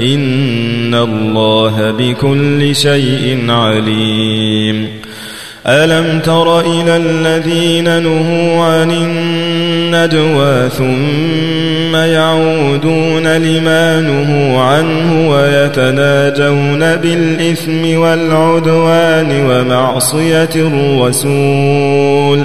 إن الله بكل شيء عليم. ألم تر إلى الذين نهوا عن النجوى ثم يعودون لما نهوا عنه ويتناجون بالإثم والعدوان ومعصية الرسول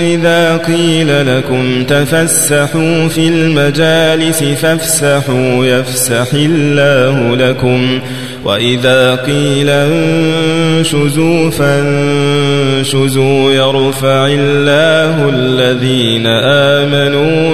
إذا قيل لكم تفسحوا في المجالس فافسحوا يفسح الله لكم وإذا قيل فانشزوا فانشزوا يرفع الله الذين آمنوا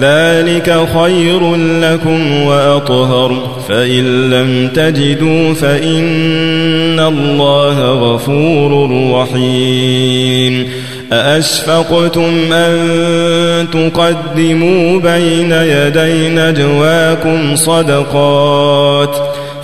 ذلك خير لكم وأطهر فإن لم تجدوا فإن الله غفور رحيم أأشفقتم أن تقدموا بين يدي نجواكم صدقات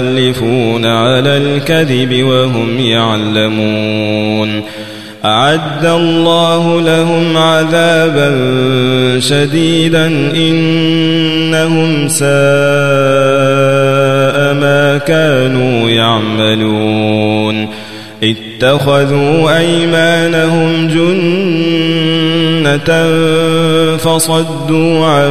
منهم ويحلفون على الكذب وهم يعلمون. أعد الله لهم عذابا شديدا إنهم ساء ما كانوا يعملون. اتخذوا أيمانهم جنة فصدوا عن